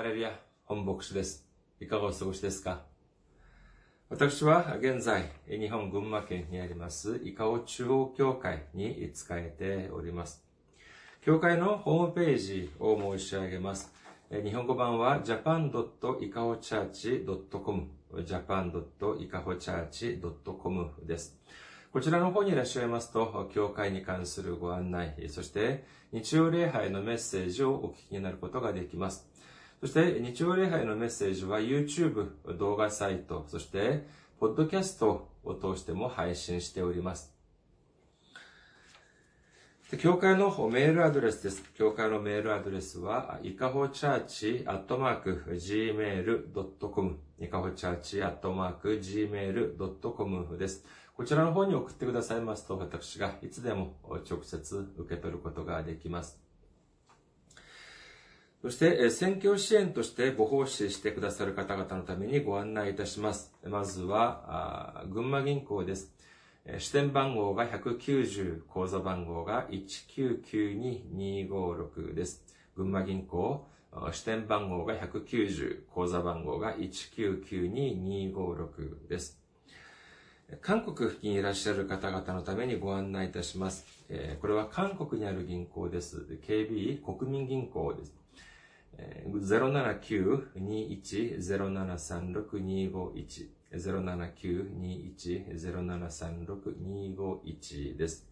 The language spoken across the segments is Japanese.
ハレルヤ、本牧師です。いかがお過ごしですか？私は現在、日本群馬県にあります、伊香保中央教会に仕えております。教会のホームページを申し上げます。日本語版は japan.ikahochurch.com japan.ikahochurch.com です。こちらの方にいらっしゃいますと、教会に関するご案内、そして日曜礼拝のメッセージをお聞きになることができます。そして日曜礼拝のメッセージは YouTube 動画サイト、そしてポッドキャストを通しても配信しております。教会のメールアドレスです。教会のメールアドレスは、いかほチャーチアットマーク gmail.com いかほチャーチアットマーク gmail.com です。こちらの方に送ってくださいますと、私がいつでも直接受け取ることができます。そして、選挙支援としてご奉仕してくださる方々のためにご案内いたします。まずは、群馬銀行です。支店番号が190、口座番号が1992256です。群馬銀行、支店番号が190、口座番号が1992256です。韓国付近にいらっしゃる方々のためにご案内いたします。これは韓国にある銀行です。KB 国民銀行です。079-21-0736-251 079-21-0736-251です。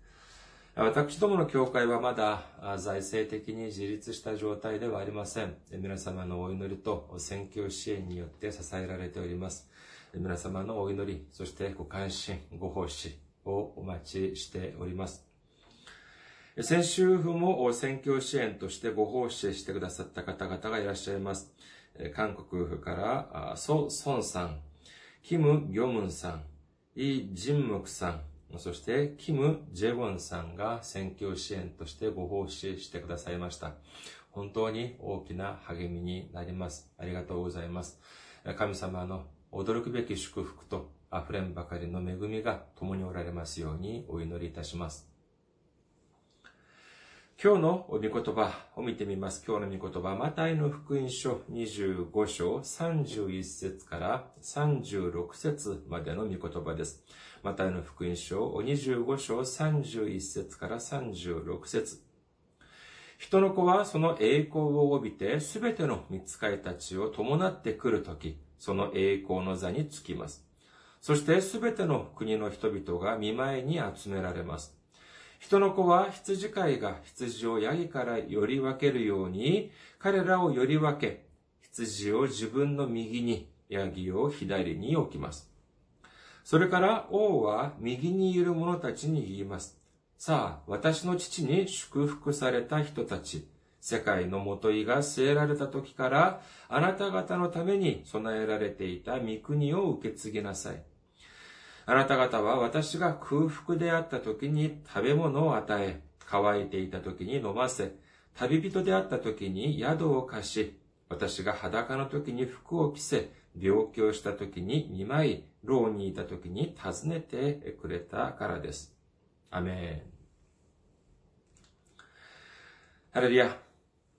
私どもの教会はまだ財政的に自立した状態ではありません。皆様のお祈りと選挙支援によって支えられております。皆様のお祈り、そしてご関心、ご奉仕をお待ちしております。先週も選挙支援としてご奉仕してくださった方々がいらっしゃいます。韓国から、ソ・ソンさん、キム・ギョムンさん、イ・ジンムクさん、そしてキム・ジェウォンさんが選挙支援としてご奉仕してくださいました。本当に大きな励みになります。ありがとうございます。神様の驚くべき祝福と溢れんばかりの恵みが共におられますようにお祈りいたします。今日の御言葉を見てみます。今日の御言葉、マタイの福音書25章31節から36節までの御言葉です。マタイの福音書25章31節から36節人の子はその栄光を帯びて、すべての見つかいたちを伴ってくるとき、その栄光の座につきます。そしてすべての国の人々が見舞いに集められます。人の子は羊飼いが羊をヤギからより分けるように、彼らをより分け、羊を自分の右に、ヤギを左に置きます。それから王は右にいる者たちに言います。さあ、私の父に祝福された人たち、世界のもといが据えられた時から、あなた方のために備えられていた御国を受け継ぎなさい。あなた方は私が空腹であった時に食べ物を与え、乾いていた時に飲ませ、旅人であった時に宿を貸し、私が裸の時に服を着せ、病気をした時に見舞い、牢にいた時に訪ねてくれたからです。アメン。ハレルヤ。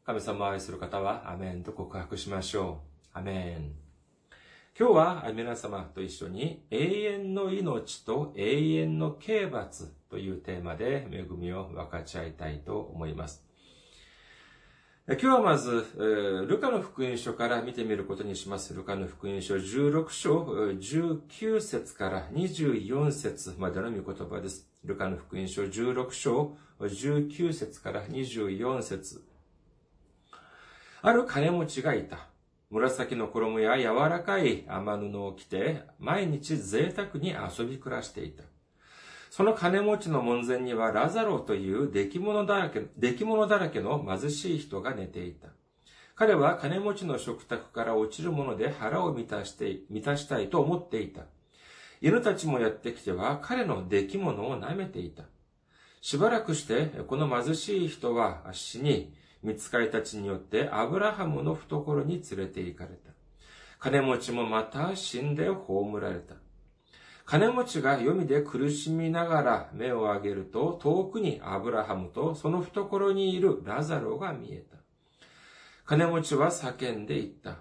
神様を愛する方は、アメンと告白しましょう。アメン。今日は皆様と一緒に永遠の命と永遠の刑罰というテーマで恵みを分かち合いたいと思います。今日はまず、ルカの福音書から見てみることにします。ルカの福音書16章19節から24節までの御言葉です。ルカの福音書16章19節から24節ある金持ちがいた。紫の衣や柔らかい雨布を着て、毎日贅沢に遊び暮らしていた。その金持ちの門前にはラザロという出来物だらけ、出来物だらけの貧しい人が寝ていた。彼は金持ちの食卓から落ちるもので腹を満たして、満たしたいと思っていた。犬たちもやってきては彼の出来物を舐めていた。しばらくして、この貧しい人は死に、見つかいたちによってアブラハムの懐に連れて行かれた。金持ちもまた死んで葬られた。金持ちが読みで苦しみながら目を上げると遠くにアブラハムとその懐にいるラザロが見えた。金持ちは叫んで言った。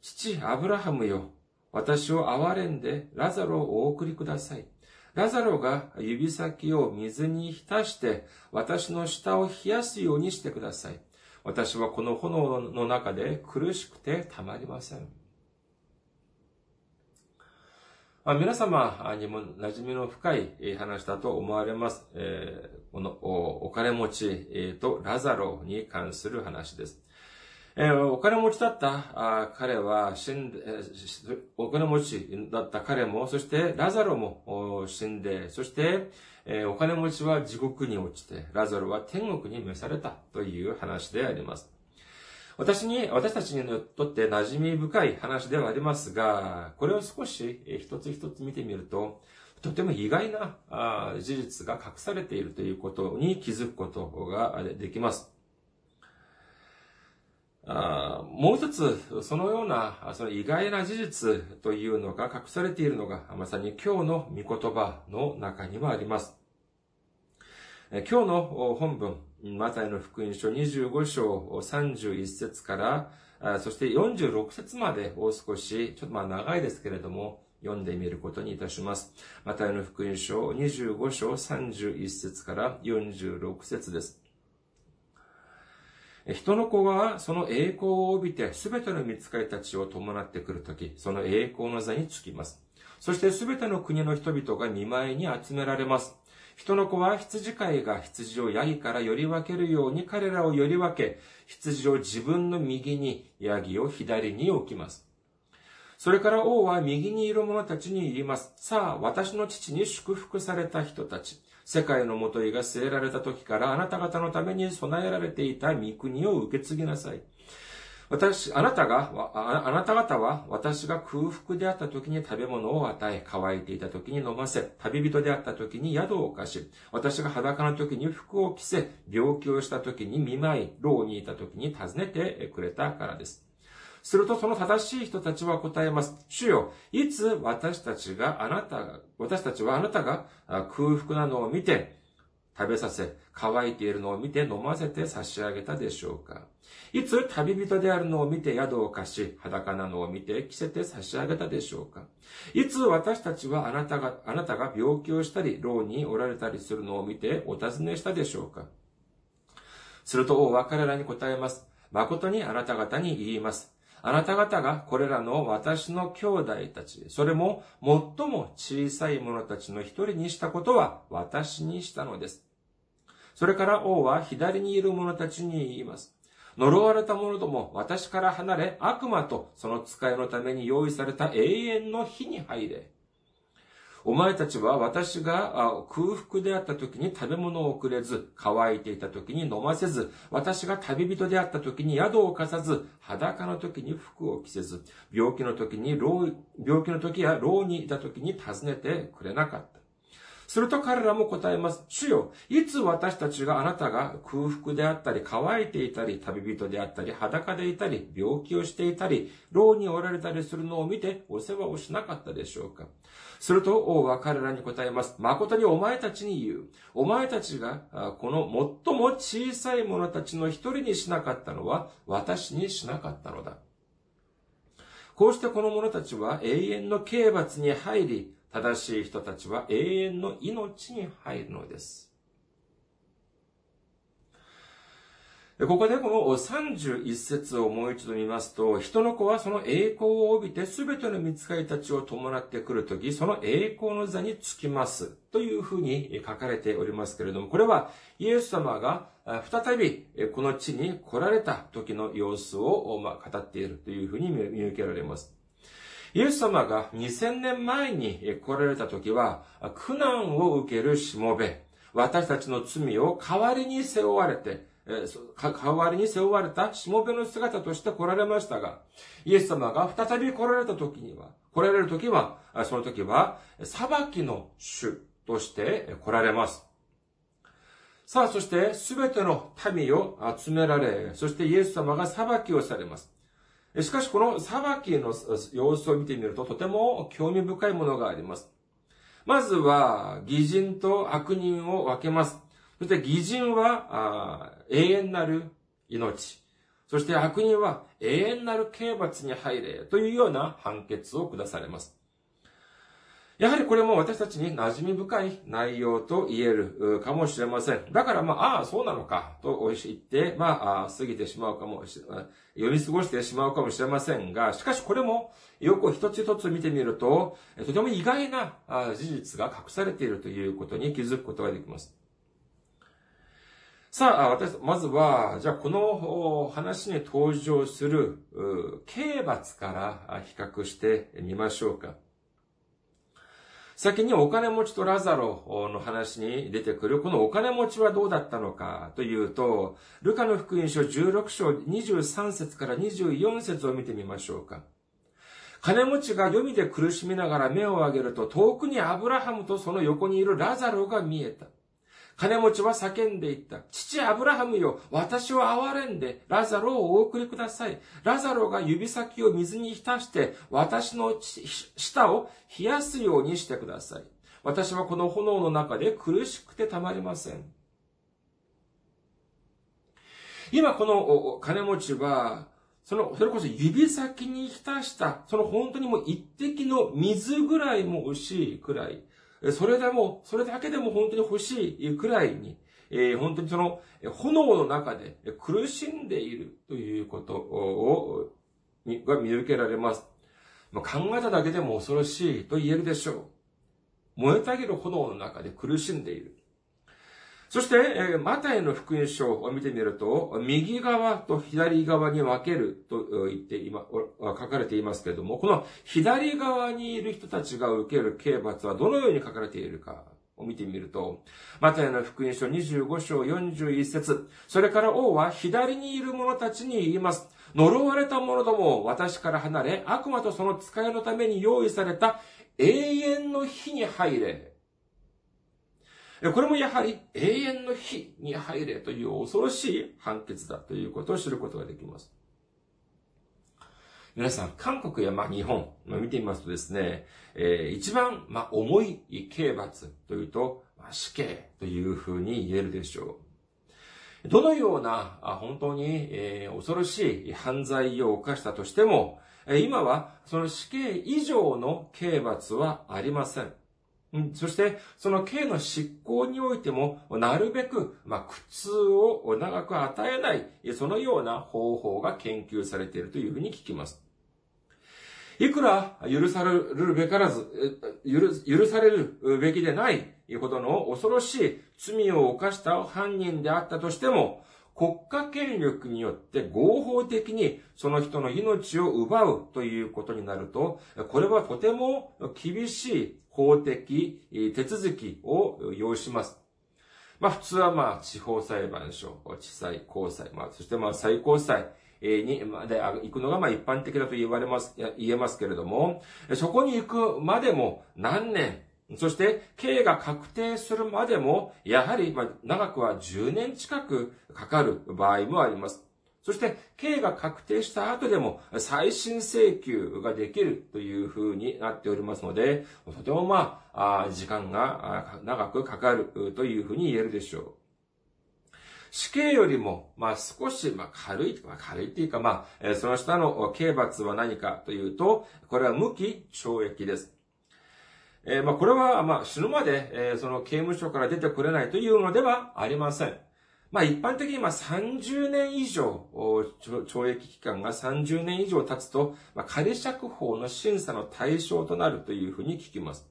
父、アブラハムよ。私を憐れんで、ラザロをお送りください。ラザロが指先を水に浸して、私の舌を冷やすようにしてください。私はこの炎の中で苦しくてたまりません。まあ、皆様にも馴染みの深い話だと思われます。え、このお金持ちとラザロに関する話です。えー、お金持ちだった彼は死んで、お金持ちだった彼も、そしてラザロも死んで、そして、えー、お金持ちは地獄に落ちて、ラザロは天国に召されたという話であります。私に、私たちにとって馴染み深い話ではありますが、これを少し一つ一つ見てみると、とても意外な事実が隠されているということに気づくことができます。もう一つ、そのような、その意外な事実というのが隠されているのが、まさに今日の御言葉の中にはあります。今日の本文、マタイの福音書25章31節から、そして46節までを少し、ちょっとまあ長いですけれども、読んでみることにいたします。マタイの福音書25章31節から46節です。人の子はその栄光を帯びて全ての見つかりたちを伴ってくるとき、その栄光の座につきます。そして全ての国の人々が見舞いに集められます。人の子は羊飼いが羊をヤギからより分けるように彼らをより分け、羊を自分の右に、ヤギを左に置きます。それから王は右にいる者たちに言います。さあ、私の父に祝福された人たち。世界のもといが据えられた時からあなた方のために備えられていた御国を受け継ぎなさい。私、あなたが、あなた方は私が空腹であった時に食べ物を与え、乾いていた時に飲ませ、旅人であった時に宿を貸し、私が裸の時に服を着せ、病気をした時に見舞い、牢にいた時に訪ねてくれたからです。するとその正しい人たちは答えます。主よ、いつ私たちがあなたが、私たちはあなたが空腹なのを見て、食べさせ、乾いているのを見て飲ませて差し上げたでしょうかいつ旅人であるのを見て宿を貸し、裸なのを見て着せて差し上げたでしょうかいつ私たちはあなたが、あなたが病気をしたり、牢におられたりするのを見てお尋ねしたでしょうかすると王は彼らに答えます。誠にあなた方に言います。あなた方がこれらの私の兄弟たち、それも最も小さい者たちの一人にしたことは私にしたのです。それから王は左にいる者たちに言います。呪われた者ども、私から離れ、悪魔とその使いのために用意された永遠の火に入れ。お前たちは私が空腹であった時に食べ物をくれず、乾いていた時に飲ませず、私が旅人であった時に宿を貸さず、裸の時に服を着せず、病気の時に病気の時や牢にいた時に訪ねてくれなかった。すると彼らも答えます。主よ、いつ私たちがあなたが空腹であったり、乾いていたり、旅人であったり、裸でいたり、病気をしていたり、牢におられたりするのを見てお世話をしなかったでしょうか。すると王は彼らに答えます。誠にお前たちに言う。お前たちがこの最も小さい者たちの一人にしなかったのは私にしなかったのだ。こうしてこの者たちは永遠の刑罰に入り、正しい人たちは永遠の命に入るのです。ここでこの31節をもう一度見ますと、人の子はその栄光を帯びて全ての見つかりたちを伴ってくるとき、その栄光の座につきます。というふうに書かれておりますけれども、これはイエス様が再びこの地に来られた時の様子を語っているというふうに見受けられます。イエス様が2000年前に来られた時は、苦難を受けるしもべ、私たちの罪を代わりに背負われて、え代わりに背負われたしもべの姿として来られましたが、イエス様が再び来られた時には、来られる時は、その時は、裁きの主として来られます。さあ、そして、すべての民を集められ、そしてイエス様が裁きをされます。しかし、この裁きの様子を見てみると、とても興味深いものがあります。まずは、義人と悪人を分けます。そして、義人は、永遠なる命。そして悪人は永遠なる刑罰に入れというような判決を下されます。やはりこれも私たちに馴染み深い内容と言えるかもしれません。だからまあ、ああ、そうなのか、と言って、まあ、過ぎてしまうかもしれ、読み過ごしてしまうかもしれませんが、しかしこれもよく一つ一つ見てみると、とても意外な事実が隠されているということに気づくことができます。さあ、私、まずは、じゃあこの話に登場する刑罰から比較してみましょうか。先にお金持ちとラザロの話に出てくる、このお金持ちはどうだったのかというと、ルカの福音書16章23節から24節を見てみましょうか。金持ちが読みで苦しみながら目を上げると、遠くにアブラハムとその横にいるラザロが見えた。金持ちは叫んでいった。父アブラハムよ、私を憐れんで、ラザロをお送りください。ラザロが指先を水に浸して、私の舌を冷やすようにしてください。私はこの炎の中で苦しくてたまりません。今この金持ちは、その、それこそ指先に浸した、その本当にもう一滴の水ぐらいも惜しいくらい、それでも、それだけでも本当に欲しいくらいに、えー、本当にその炎の中で苦しんでいるということを、が見受けられます。まあ、考えただけでも恐ろしいと言えるでしょう。燃えたぎる炎の中で苦しんでいる。そして、マタイの福音書を見てみると、右側と左側に分けると言って今、書かれていますけれども、この左側にいる人たちが受ける刑罰はどのように書かれているかを見てみると、マタイの福音書25章41節それから王は左にいる者たちに言います。呪われた者どもを私から離れ、悪魔とその使いのために用意された永遠の火に入れ。これもやはり永遠の火に入れという恐ろしい判決だということを知ることができます。皆さん、韓国やまあ日本、ま、見てみますとですね、えー、一番まあ重い刑罰というと、ま、死刑というふうに言えるでしょう。どのような本当に、恐ろしい犯罪を犯したとしても、今はその死刑以上の刑罰はありません。うんそして、その刑の執行においても、なるべく、まあ、苦痛を長く与えない、そのような方法が研究されているというふうに聞きます。いくら許されるべからず、許されるべきでないほどの恐ろしい罪を犯した犯人であったとしても、国家権力によって合法的にその人の命を奪うということになると、これはとても厳しい法的手続きを要します。まあ普通はまあ地方裁判所、地裁、高裁、まあそしてまあ最高裁にまで行くのがまあ一般的だと言われます、言えますけれども、そこに行くまでも何年、そして、刑が確定するまでも、やはり、ま、長くは10年近くかかる場合もあります。そして、刑が確定した後でも再審請求ができるというふうになっておりますので、とてもまあ、時間が長くかかるというふうに言えるでしょう。死刑よりも、まあ少し、まあ軽い、まあ軽いっていうか、まあ、その下の刑罰は何かというと、これは無期懲役です。えー、まあこれは、まあ死ぬまで、えー、その刑務所から出てくれないというのではありません。まあ一般的にまあ30年以上、懲役期間が30年以上経つと、まあ、仮釈放の審査の対象となるというふうに聞きます。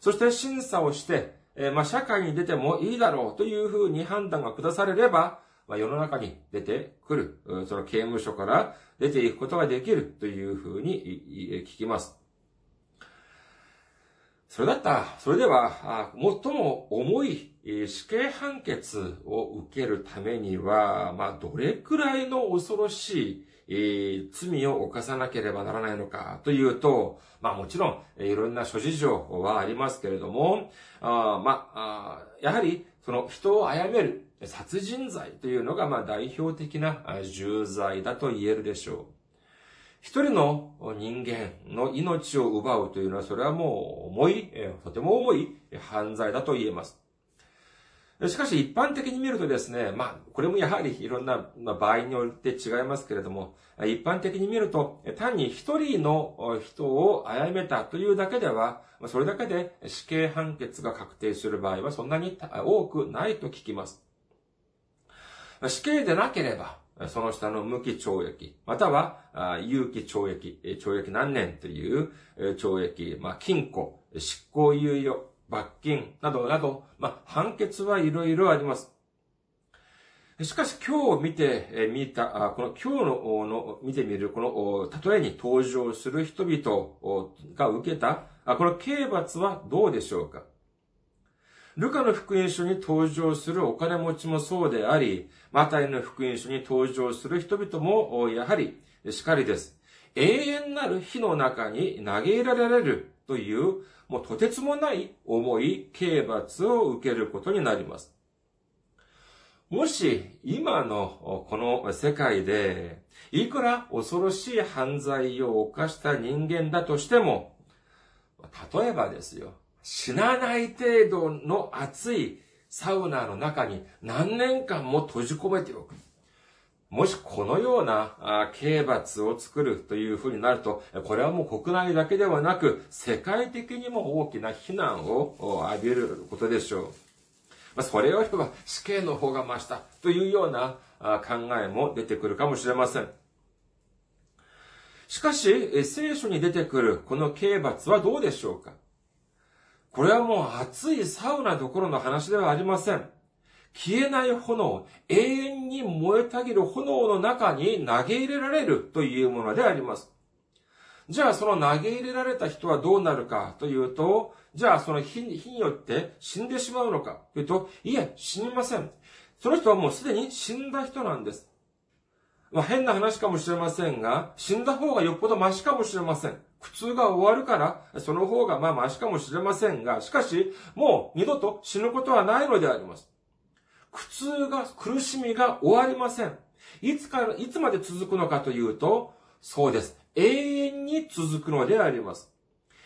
そして審査をして、えー、まあ社会に出てもいいだろうというふうに判断が下されれば、まあ、世の中に出てくる、その刑務所から出ていくことができるというふうに聞きます。それだった、それでは、最も重い死刑判決を受けるためには、まあ、どれくらいの恐ろしい罪を犯さなければならないのかというと、まあもちろん、いろんな諸事情はありますけれども、あまあ、やはり、その人を殺める殺人罪というのが、まあ代表的な重罪だと言えるでしょう。一人の人間の命を奪うというのは、それはもう重い、とても重い犯罪だと言えます。しかし一般的に見るとですね、まあ、これもやはりいろんな場合によって違いますけれども、一般的に見ると、単に一人の人を殺めたというだけでは、それだけで死刑判決が確定する場合はそんなに多くないと聞きます。死刑でなければ、その下の無期懲役、または有期懲役、懲役何年という懲役、まあ、禁錮、執行猶予、罰金などなど、まあ、判決はいろいろあります。しかし今日見てみた、この今日のの見てみるこの例えに登場する人々が受けた、この刑罰はどうでしょうか？ルカの福音書に登場するお金持ちもそうであり、マタイの福音書に登場する人々もやはりしかりです。永遠なる火の中に投げ入れられるという、もうとてつもない重い刑罰を受けることになります。もし今のこの世界で、いくら恐ろしい犯罪を犯した人間だとしても、例えばですよ、死なない程度の熱いサウナの中に何年間も閉じ込めておく。もしこのような刑罰を作るというふうになると、これはもう国内だけではなく、世界的にも大きな非難を浴びることでしょう。それよりは死刑の方が増したというような考えも出てくるかもしれません。しかし、聖書に出てくるこの刑罰はどうでしょうか？これはもう熱いサウナどころの話ではありません。消えない炎、永遠に燃えたぎる炎の中に投げ入れられるというものであります。じゃあその投げ入れられた人はどうなるかというと、じゃあその火によって死んでしまうのかというと、いえ、死にません。その人はもうすでに死んだ人なんです。まあ、変な話かもしれませんが、死んだ方がよっぽどマシかもしれません。苦痛が終わるから、その方がまあマシかもしれませんが、しかし、もう二度と死ぬことはないのであります。苦痛が、苦しみが終わりません。いつから、いつまで続くのかというと、そうです。永遠に続くのであります。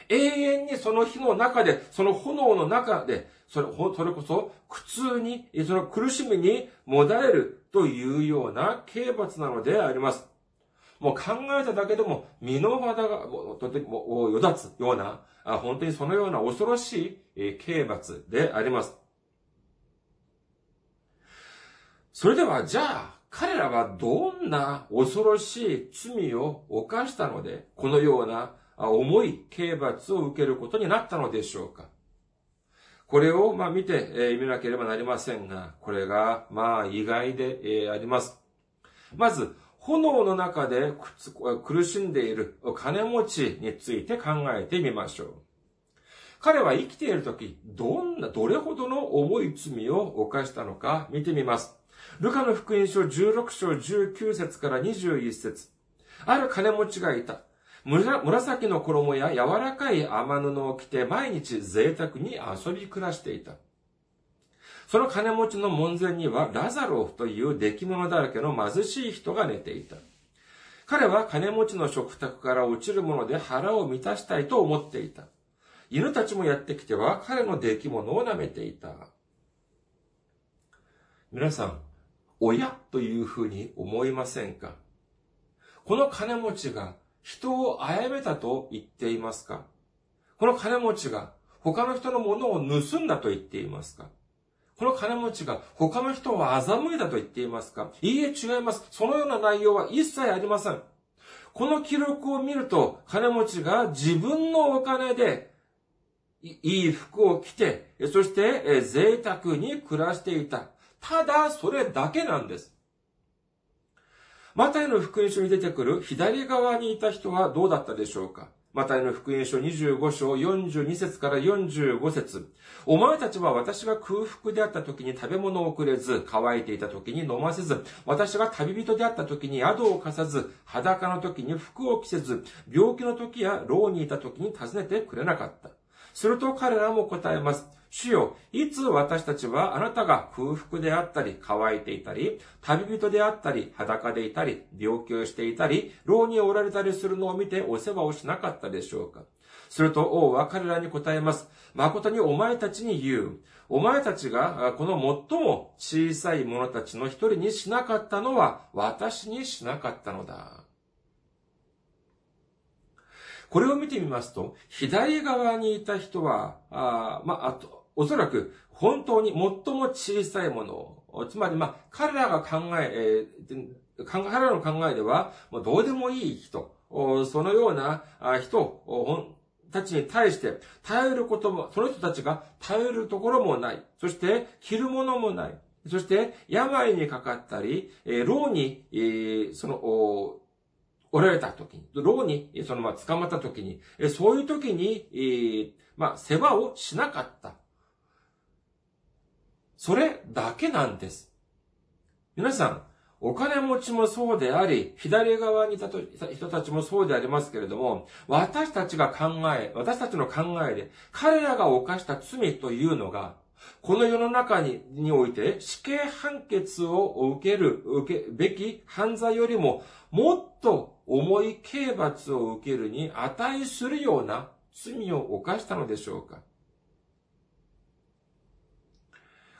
永遠にその火の中で、その炎の中で、それ、それこそ苦痛に、その苦しみにもだれるというような刑罰なのであります。もう考えただけでも身の肌がとてもよだつような、本当にそのような恐ろしい刑罰であります。それでは、じゃあ、彼らはどんな恐ろしい罪を犯したので、このような重い刑罰を受けることになったのでしょうか？これを、まあ、見て、えー、見なければなりませんが、これが、まあ、意外で、えー、あります。まず、炎の中で苦しんでいる金持ちについて考えてみましょう。彼は生きているとき、どんな、どれほどの重い罪を犯したのか見てみます。ルカの福音書16章19節から21節ある金持ちがいた。紫の衣や柔らかい雨布を着て毎日贅沢に遊び暮らしていた。その金持ちの門前にはラザロフという出来物だらけの貧しい人が寝ていた。彼は金持ちの食卓から落ちるもので腹を満たしたいと思っていた。犬たちもやってきては彼の出来物を舐めていた。皆さん、親というふうに思いませんか？この金持ちが人を殺めたと言っていますか？この金持ちが他の人のものを盗んだと言っていますか？この金持ちが他の人を欺いだと言っていますか？いいえ違います。そのような内容は一切ありません。この記録を見ると、金持ちが自分のお金でいい服を着て、そして贅沢に暮らしていた。ただそれだけなんです。マタイの福音書に出てくる左側にいた人はどうだったでしょうか？マタイの福音書25章42節から45節お前たちは私が空腹であった時に食べ物をくれず、乾いていた時に飲ませず、私が旅人であった時に宿を貸さず、裸の時に服を着せず、病気の時や牢にいた時に訪ねてくれなかった。すると彼らも答えます。主よ、いつ私たちはあなたが空腹であったり、乾いていたり、旅人であったり、裸でいたり、病気をしていたり、牢におられたりするのを見てお世話をしなかったでしょうかすると王は彼らに答えます。誠にお前たちに言う。お前たちがこの最も小さい者たちの一人にしなかったのは私にしなかったのだ。これを見てみますと、左側にいた人は、あまあ、あと、おそらく本当に最も小さいものをつまり、まあ、彼らが考え、えー、彼らの考えでは、もうどうでもいい人、そのような人たちに対して頼ることも、その人たちが頼るところもない。そして、着るものもない。そして、病にかかったりえ、牢に、えその、おられた時に、牢に、そのまま捕まった時に、そういう時に、えー、まあ、世話をしなかった。それだけなんです。皆さん、お金持ちもそうであり、左側にいた人たちもそうでありますけれども、私たちが考え、私たちの考えで、彼らが犯した罪というのが、この世の中ににおいて死刑判決を受ける、受けべき犯罪よりももっと重い刑罰を受けるに値するような罪を犯したのでしょうか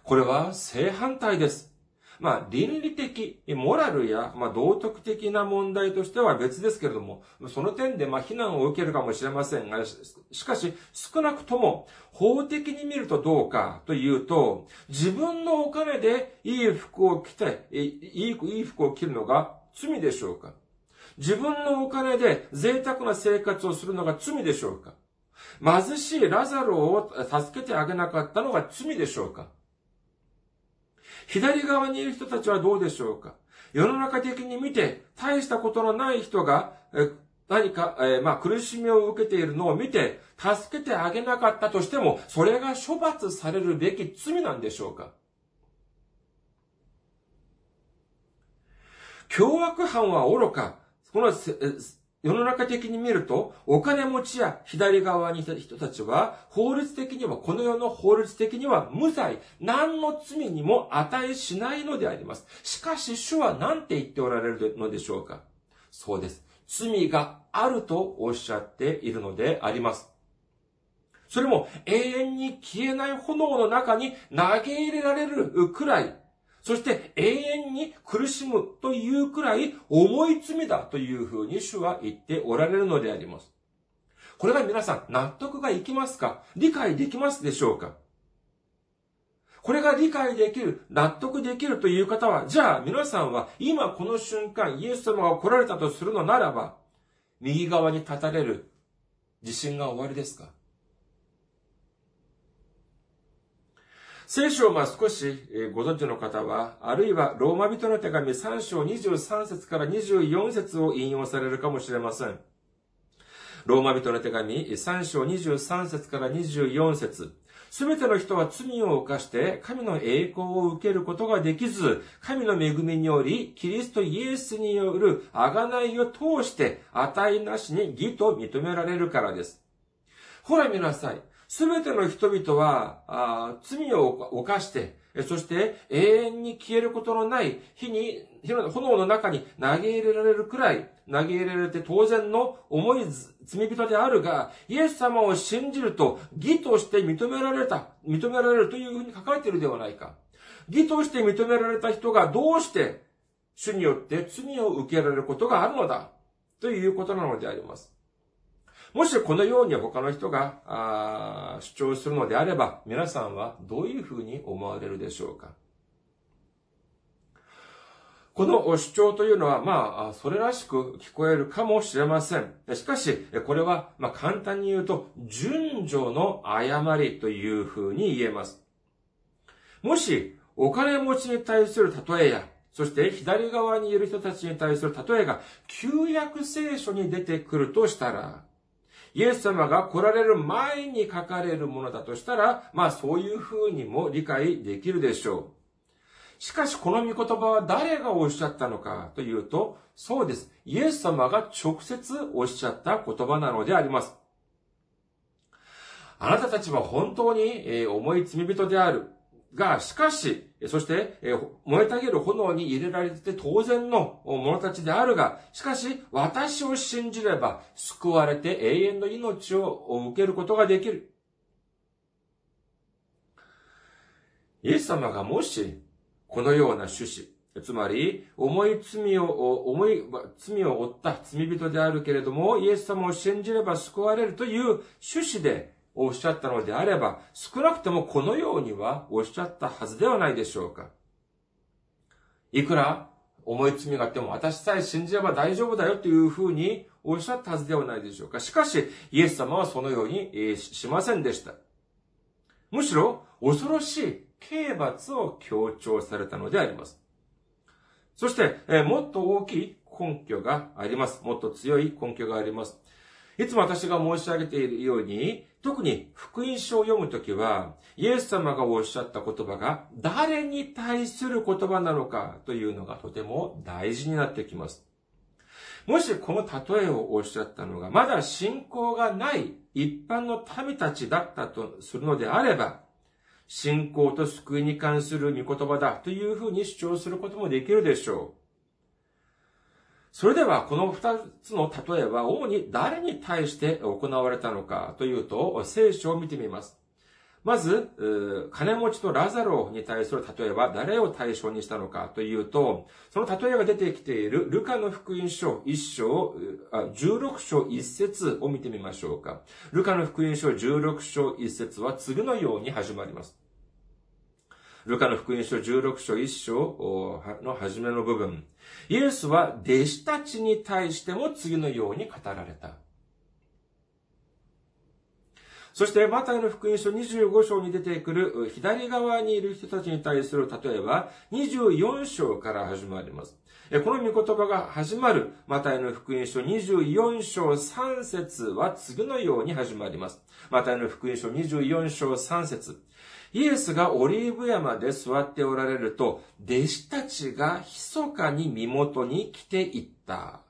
これは正反対です。まあ、倫理的、モラルや、まあ、道徳的な問題としては別ですけれども、その点で、まあ、非難を受けるかもしれませんが、しかし、少なくとも、法的に見るとどうかというと、自分のお金でいい服を着て、いい、いい服を着るのが罪でしょうか。自分のお金で贅沢な生活をするのが罪でしょうか。貧しいラザロを助けてあげなかったのが罪でしょうか。左側にいる人たちはどうでしょうか？世の中的に見て、大したことのない人が、何か、えー、まあ、苦しみを受けているのを見て、助けてあげなかったとしても、それが処罰されるべき罪なんでしょうか？凶悪犯は愚か、この世の中的に見ると、お金持ちや左側にいた人たちは、法律的には、この世の法律的には無罪、何の罪にも値しないのであります。しかし、主は何て言っておられるのでしょうかそうです。罪があるとおっしゃっているのであります。それも永遠に消えない炎の中に投げ入れられるくらい、そして永遠に苦しむというくらい重い罪だというふうに主は言っておられるのであります。これが皆さん納得がいきますか？理解できますでしょうか？これが理解できる、納得できるという方は、じゃあ皆さんは今この瞬間イエス様が来られたとするのならば、右側に立たれる自信が終わりですか？聖書をまあ少しご存知の方は、あるいはローマ人の手紙3章23節から24節を引用されるかもしれません。ローマ人の手紙3章23節から24節すべての人は罪を犯して神の栄光を受けることができず、神の恵みにより、キリストイエスによる贖いを通して、値なしに義と認められるからです。ほら見なさい。すべての人々は、罪を犯して、そして永遠に消えることのない火に、炎の中に投げ入れられるくらい、投げ入れられて当然の重い罪人であるが、イエス様を信じると義として認められた、認められるというふうに書かれているではないか。義として認められた人がどうして主によって罪を受けられることがあるのだということなのであります。もしこのように他の人が主張するのであれば、皆さんはどういうふうに思われるでしょうか？この主張というのは、まあ、それらしく聞こえるかもしれません。しかし、これは、まあ、簡単に言うと、順序の誤りというふうに言えます。もし、お金持ちに対する例えや、そして左側にいる人たちに対する例えが、旧約聖書に出てくるとしたら、イエス様が来られる前に書かれるものだとしたら、まあそういうふうにも理解できるでしょう。しかしこの御言葉は誰がおっしゃったのかというと、そうです。イエス様が直接おっしゃった言葉なのであります。あなたたちは本当にえ重い罪人である。が、しかし、そして、燃えたげる炎に入れられて当然の者たちであるが、しかし、私を信じれば、救われて永遠の命を受けることができる。イエス様がもし、このような趣旨、つまり、重い罪を、重い罪を負った罪人であるけれども、イエス様を信じれば救われるという趣旨でおっしゃったのであれば、少なくともこのようにはおっしゃったはずではないでしょうか。いくら重い罪があっても私さえ信じれば大丈夫だよというふうにおっしゃったはずではないでしょうか。しかし、イエス様はそのようにしませんでした。むしろ、恐ろしい刑罰を強調されたのであります。そして、えもっと大きい根拠があります。もっと強い根拠があります。いつも私が申し上げているように、特に福音書を読むときは、イエス様がおっしゃった言葉が誰に対する言葉なのかというのがとても大事になってきます。もしこの例えをおっしゃったのが、まだ信仰がない一般の民たちだったとするのであれば、信仰と救いに関する御言葉だというふうに主張することもできるでしょう。それでは、この二つの例えは、主に誰に対して行われたのかというと、聖書を見てみます。まず、金持ちとラザロに対する例えは誰を対象にしたのかというと、その例えが出てきているルカの福音書1章、16章1節を見てみましょうか。ルカの福音書16章1節は次のように始まります。ルカの福音書16章1章の初めの部分。イエスは弟子たちに対しても次のように語られた。そして、マタイの福音書25章に出てくる左側にいる人たちに対する例えば、24章から始まります。この御言葉が始まるマタイの福音書24章3節は次のように始まります。マタイの福音書24章3節イエスがオリーブ山で座っておられると、弟子たちが密かに身元に来ていった。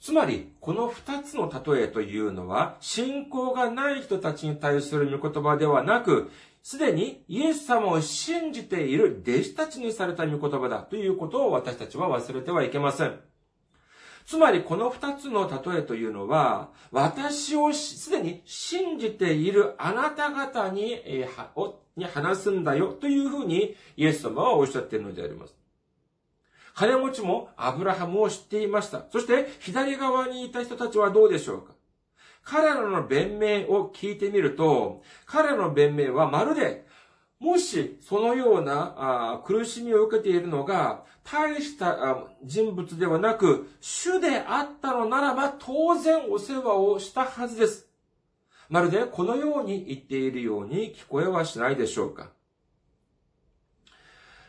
つまり、この二つの例えというのは、信仰がない人たちに対する御言葉ではなく、すでにイエス様を信じている弟子たちにされた御言葉だということを私たちは忘れてはいけません。つまりこの二つの例えというのは、私をすでに信じているあなた方に,、えー、に話すんだよというふうにイエス様はおっしゃっているのであります。金持ちもアブラハムを知っていました。そして左側にいた人たちはどうでしょうか彼らの弁明を聞いてみると、彼らの弁明はまるで、もしそのような苦しみを受けているのが、大した人物ではなく、主であったのならば当然お世話をしたはずです。まるでこのように言っているように聞こえはしないでしょうか。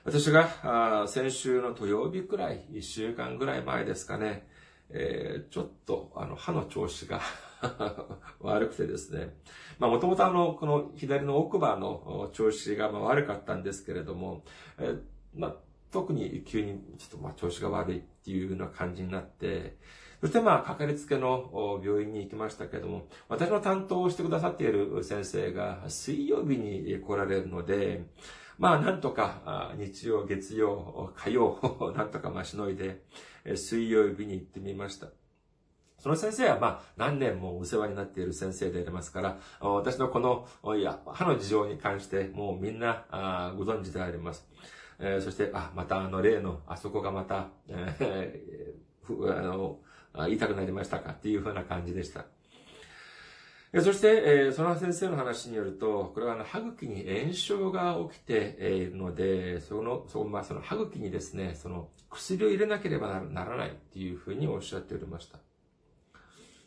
私が先週の土曜日くらい、一週間ぐらい前ですかね、え、ちょっとあの歯の調子が 悪くてですね。まあもともとあの、この左の奥歯の調子がまあ悪かったんですけれども、え、まあ特に急にちょっとまあ調子が悪いっていうような感じになって、そしてまあ、かかりつけの病院に行きましたけれども、私の担当をしてくださっている先生が水曜日に来られるので、まあ、なんとか、日曜、月曜、火曜、なんとかましのいで、水曜日に行ってみました。その先生は、まあ、何年もお世話になっている先生でありますから、私のこの、いや、歯の事情に関して、もうみんな、ご存知であります。えー、そして、あ、またあの例の、あそこがまた、えー、あの、言いたくなりましたか？っていうふうな感じでした。そして、えその先生の話によると、これはあの歯茎に炎症が起きているので、その、そまあ、その歯茎にですね、その薬を入れなければならないっていうふうにおっしゃっておりました。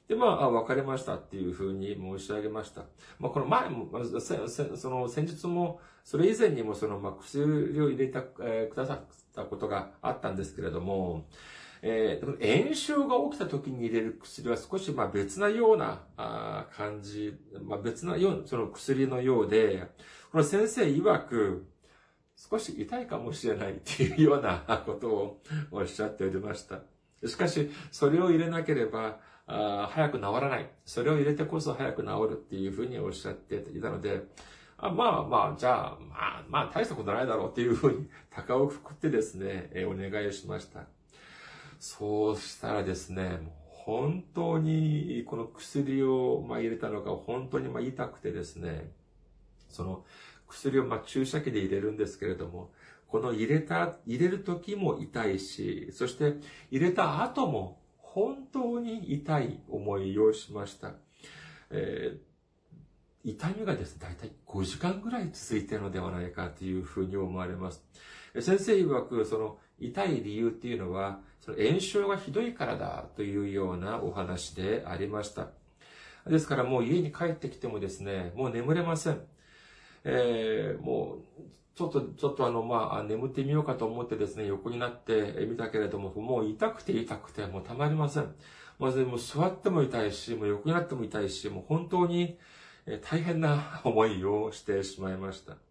で、まあ、分かりましたっていうふうに申し上げました。まあ、この前も、その先日も、それ以前にもその、まあ、薬を入れた、えー、くださったことがあったんですけれども、えー、炎症が起きた時に入れる薬は少しまあ別なようなあ感じ、まあ、別なようその薬のようで、この先生曰く、少し痛いかもしれないっていうようなことをおっしゃっておりました。しかし、それを入れなければ、あ早く治らない。それを入れてこそ早く治るっていうふうにおっしゃっていたので、あまあまあ、じゃあ、まあまあ大したことないだろうっていうふうに高をくくってですね、えお願いしました。そうしたらですね、本当にこの薬をま入れたのが本当にまあ痛くてですね、その薬をま注射器で入れるんですけれども、この入れた、入れる時も痛いし、そして入れた後も本当に痛い思いをしました。えー、痛みがですね、だいたい5時間ぐらい続いているのではないかというふうに思われます。先生曰く、その痛い理由っていうのは、その炎症がひどいからだというようなお話でありました。ですからもう家に帰ってきてもですね、もう眠れません。えー、もう、ちょっと、ちょっとあの、まあ、眠ってみようかと思ってですね、横になってみたけれども、もう痛くて痛くて、もうたまりません。まず、もう座っても痛いし、もう横になっても痛いし、もう本当に大変な思いをしてしまいました。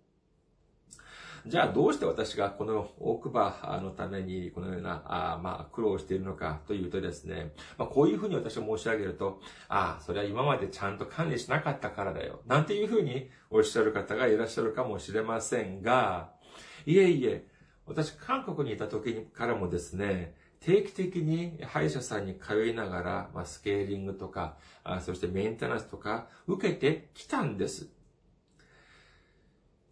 じゃあどうして私がこの奥歯のためにこのような、あまあ、苦労しているのかというとですね、まあ、こういうふうに私は申し上げると、ああ、それは今までちゃんと管理しなかったからだよ。なんていうふうにおっしゃる方がいらっしゃるかもしれませんが、いえいえ、私、韓国にいた時からもですね、定期的に歯医者さんに通いながら、まあ、スケーリングとか、あそしてメンテナンスとか受けてきたんです。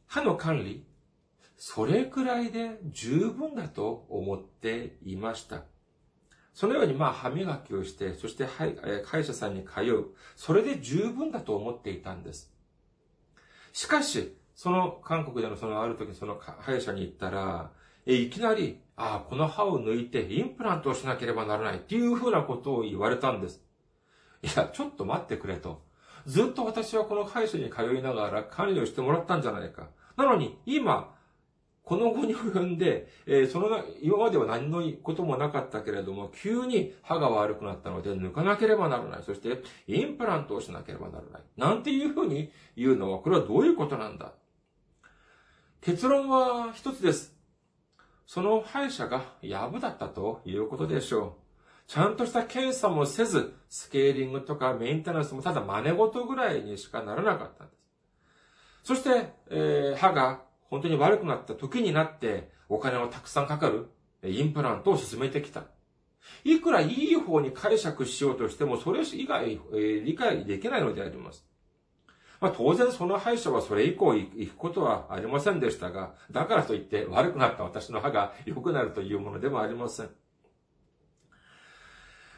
歯の管理、それくらいで十分だと思っていました。そのようにまあ歯磨きをして、そして歯医者さんに通う。それで十分だと思っていたんです。しかし、その韓国でのそのある時その歯医者に行ったら、え、いきなり、ああ、この歯を抜いてインプラントをしなければならないっていうふうなことを言われたんです。いや、ちょっと待ってくれと。ずっと私はこの歯医者に通いながら管理をしてもらったんじゃないか。なのに、今、この後に及んで、えー、その、今までは何のこともなかったけれども、急に歯が悪くなったので抜かなければならない。そして、インプラントをしなければならない。なんていうふうに言うのは、これはどういうことなんだ結論は一つです。その歯医者がヤブだったということでしょう。ちゃんとした検査もせず、スケーリングとかメンテナンスもただ真似事ぐらいにしかならなかったんです。そして、えー、歯が本当に悪くなった時になってお金をたくさんかかる？インプラントを進めてきた。いくらいい方に解釈しようとしても、それ以外、えー、理解できないのであります。まあ当然その歯医者はそれ以降行くことはありませんでしたが、だからといって悪くなった私の歯が良くなるというものでもありません。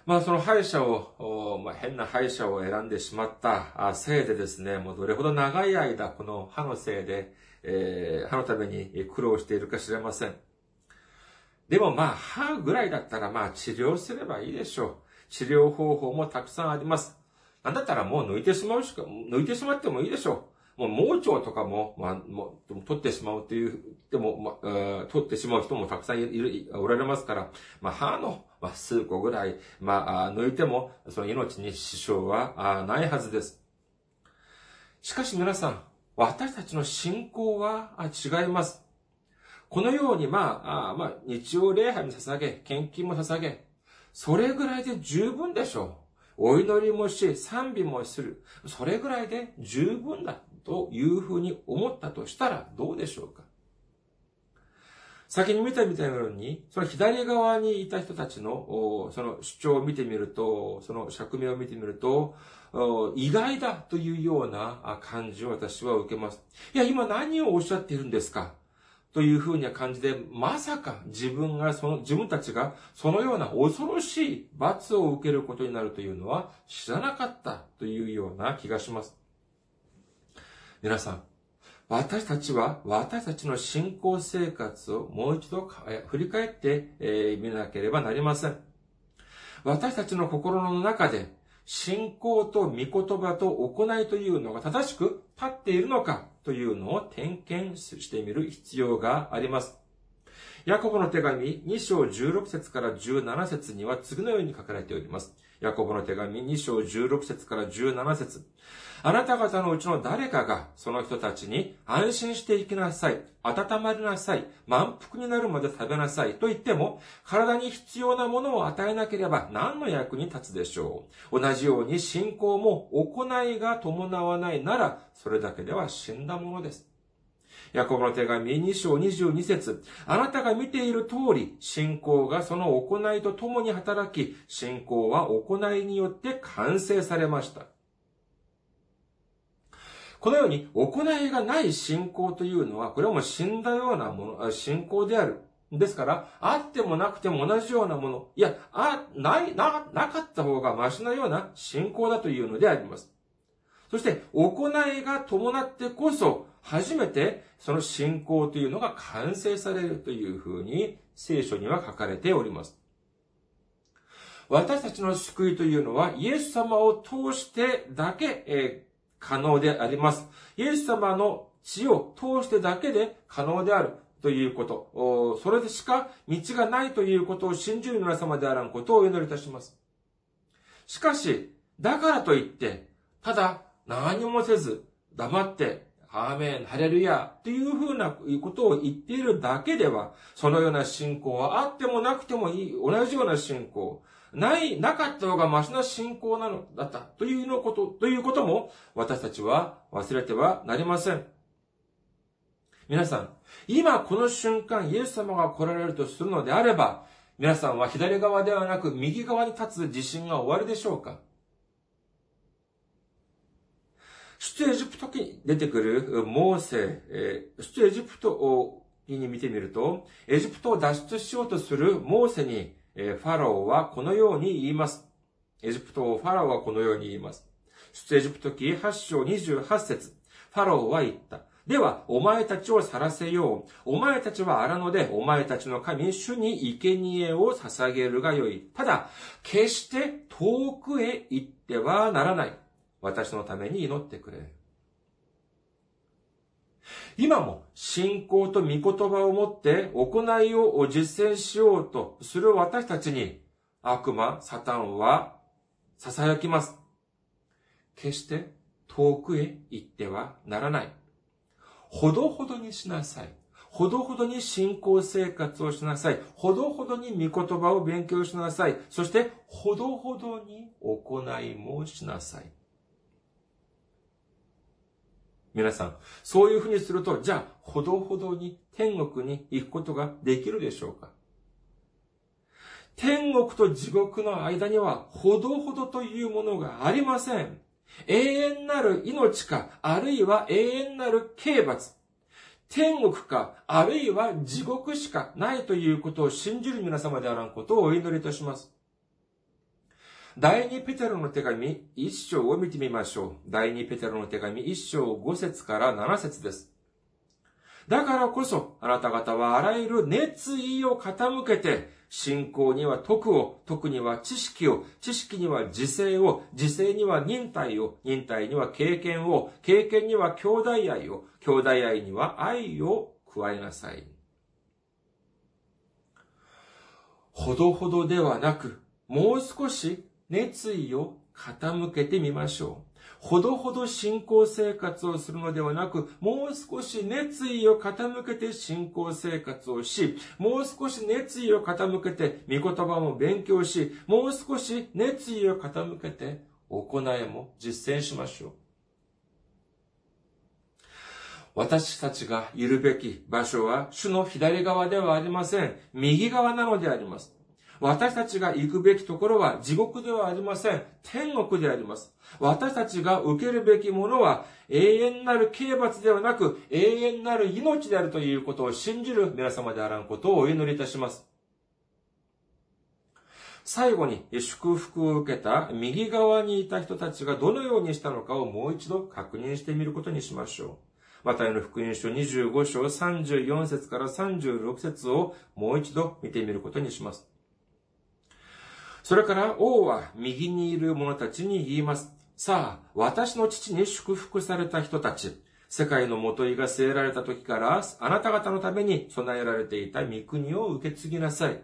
まあその歯医者を、まあ、変な歯医者を選んでしまったせいでですね、もうどれほど長い間この歯のせいで、えー、歯のために苦労しているか知れません。でもまあ、歯ぐらいだったらまあ治療すればいいでしょう。治療方法もたくさんあります。なんだったらもう抜いてしまうしか、抜いてしまってもいいでしょう。もう盲腸とかも、まあ、もう、取ってしまうっていう、でも、まあ、取ってしまう人もたくさんいる、おられますから、まあ、歯の、まあ、数個ぐらい、まあ、抜いても、その命に支障はないはずです。しかし皆さん、私たちの信仰は違います。このように、まあ、まあ、日曜礼拝も捧げ、献金も捧げ、それぐらいで十分でしょう。お祈りもし、賛美もする。それぐらいで十分だというふうに思ったとしたらどうでしょうか先に見たみたいように、その左側にいた人たちの、その主張を見てみると、その釈明を見てみると、意外だというような感じを私は受けます。いや、今何をおっしゃっているんですか？というふうな感じで、まさか自分が、その、自分たちがそのような恐ろしい罰を受けることになるというのは知らなかったというような気がします。皆さん、私たちは私たちの信仰生活をもう一度振り返ってみなければなりません。私たちの心の中で信仰と御言葉と行いというのが正しく立っているのかというのを点検してみる必要があります。ヤコブの手紙2章16節から17節には次のように書かれております。ヤコブの手紙2章16節から17節あなた方のうちの誰かがその人たちに安心して生きなさい、温まりなさい、満腹になるまで食べなさいと言っても、体に必要なものを与えなければ何の役に立つでしょう。同じように信仰も行いが伴わないなら、それだけでは死んだものです。ヤコブの手紙2章22節あなたが見ている通り、信仰がその行いと共に働き、信仰は行いによって完成されました。このように、行いがない信仰というのは、これはもう死んだようなもの、信仰である。ですから、あってもなくても同じようなもの、いや、あ、ない、な、なかった方がマシなような信仰だというのであります。そして、行いが伴ってこそ、初めてその信仰というのが完成されるというふうに聖書には書かれております。私たちの救いというのはイエス様を通してだけ、え、可能であります。イエス様の血を通してだけで可能であるということ、それでしか道がないということを信じる皆様であらんことをお祈りいたします。しかし、だからといって、ただ何もせず黙ってアーメン、ハレルヤというふうなことを言っているだけでは、そのような信仰はあってもなくてもいい、同じような信仰、ない、なかった方がマシな信仰なのだったというのこと、ということも私たちは忘れてはなりません。皆さん、今この瞬間イエス様が来られるとするのであれば、皆さんは左側ではなく右側に立つ自信が終わりでしょうか？出エジプト記に出てくるモーセ、出エジプトをに見てみると、エジプトを脱出しようとするモーセに、ファラオはこのように言います。エジプトをファラオはこのように言います。出エジプト記8章28節ファラオは言った。では、お前たちを去らせよう。お前たちは荒野で、お前たちの神、主に生贄を捧げるがよい。ただ、決して遠くへ行ってはならない。私のために祈ってくれ。今も信仰と御言葉を持って行いを実践しようとする私たちに悪魔、サタンは囁きます。決して遠くへ行ってはならない。ほどほどにしなさい。ほどほどに信仰生活をしなさい。ほどほどに御言葉を勉強しなさい。そして、ほどほどに行いもしなさい。皆さん、そういうふうにすると、じゃあ、ほどほどに天国に行くことができるでしょうか？天国と地獄の間には、ほどほどというものがありません。永遠なる命か、あるいは永遠なる刑罰。天国か、あるいは地獄しかないということを信じる皆様であらんことをお祈りいたします。第二ペテロの手紙一章を見てみましょう。第二ペテロの手紙一章五節から七節です。だからこそ、あなた方はあらゆる熱意を傾けて、信仰には徳を、徳には知識を、知識には自制を、自制には忍耐を、忍耐には経験を、経験には兄弟愛を、兄弟愛には愛を加えなさい。ほどほどではなく、もう少し熱意を傾けてみましょう。ほどほど信仰生活をするのではなく、もう少し熱意を傾けて信仰生活をし、もう少し熱意を傾けて御言葉も勉強し、もう少し熱意を傾けて行いも実践しましょう。私たちがいるべき場所は主の左側ではありません。右側なのであります。私たちが行くべきところは地獄ではありません。天国であります。私たちが受けるべきものは永遠なる刑罰ではなく永遠なる命であるということを信じる皆様であらんことをお祈りいたします。最後に祝福を受けた右側にいた人たちがどのようにしたのかをもう一度確認してみることにしましょう。マタイの福音書25章34節から36節をもう一度見てみることにします。それから王は右にいる者たちに言います。さあ、私の父に祝福された人たち、世界の元いが据えられた時から、あなた方のために備えられていた御国を受け継ぎなさい。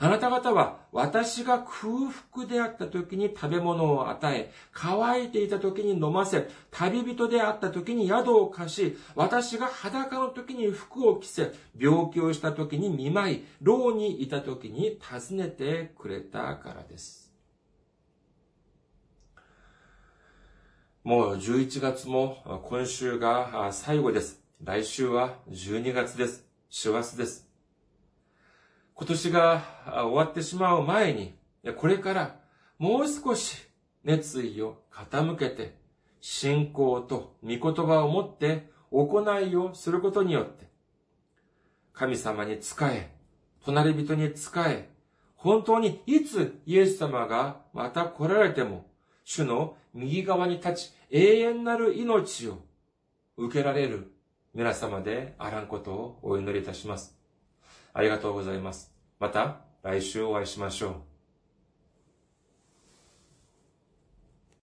あなた方は私が空腹であった時に食べ物を与え、乾いていた時に飲ませ、旅人であった時に宿を貸し、私が裸の時に服を着せ、病気をした時に見舞い、牢にいた時に訪ねてくれたからです。もう11月も今週が最後です。来週は12月です。師走です。今年が終わってしまう前に、これからもう少し熱意を傾けて、信仰と御言葉を持って行いをすることによって、神様に仕え、隣人に仕え、本当にいつイエス様がまた来られても、主の右側に立ち永遠なる命を受けられる皆様であらんことをお祈りいたします。ありがとうございます。また来週お会いしましょう。